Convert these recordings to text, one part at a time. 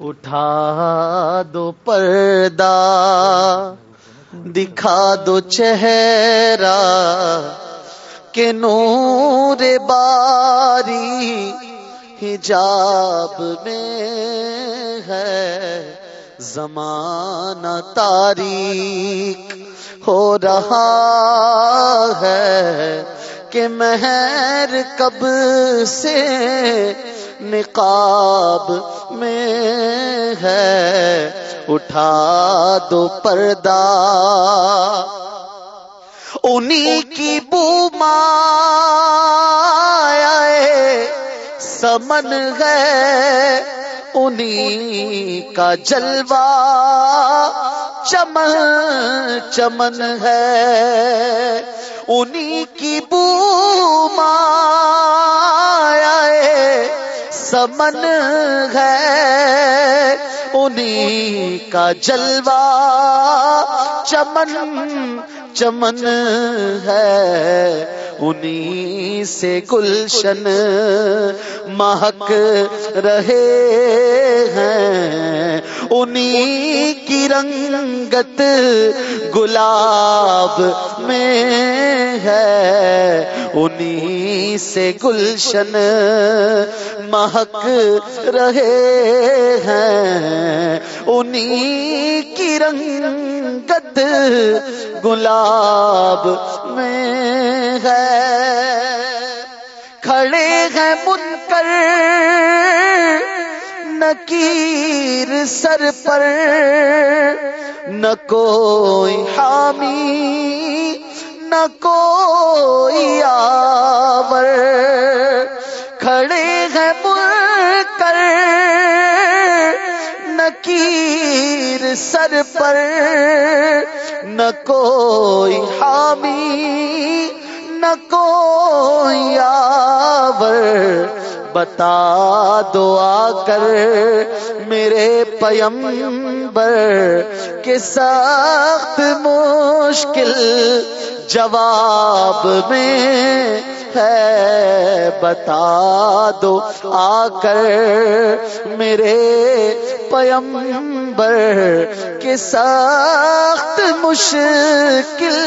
اٹھا دو پردہ، دکھا دو چہرہ کہ نور باری حجاب میں ہے۔ زمانہ تاریخ ہو رہا ہے۔ کہ مہر کب سے نقاب میں ہے؟ اٹھا دو پردہ۔ انہیں کی بو بوما سمن ہے۔ انہیں کا جلوہ چمن چمن ہے۔ انہیں کی بوما سمن ہے۔ انہیں کا جلوہ چمن چمن ہے۔ انہیں سے گلشن مہک رہے ہیں۔ انہیں کی رنگت گلاب میں ہے۔ انہیں سے گلشن مہک رہے ہیں۔ انہیں کی رنگت گلاب میں ہے۔ کھڑے ہیں من کر نکیر سر پر نہ کوئی حامی، نہ کوئی آور۔ کھڑے ہیں من کر نکیر سر پر نہ کوئی حامی، نہ کوئی بتا دو آ کر میرے پیمبر کے سخت مشکل جواب میں ہے۔ بتا دو آ کر میرے پیمبر کے سخت مشکل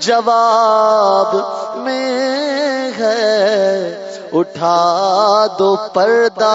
جواب میں ہے۔ اٹھا دو پردہ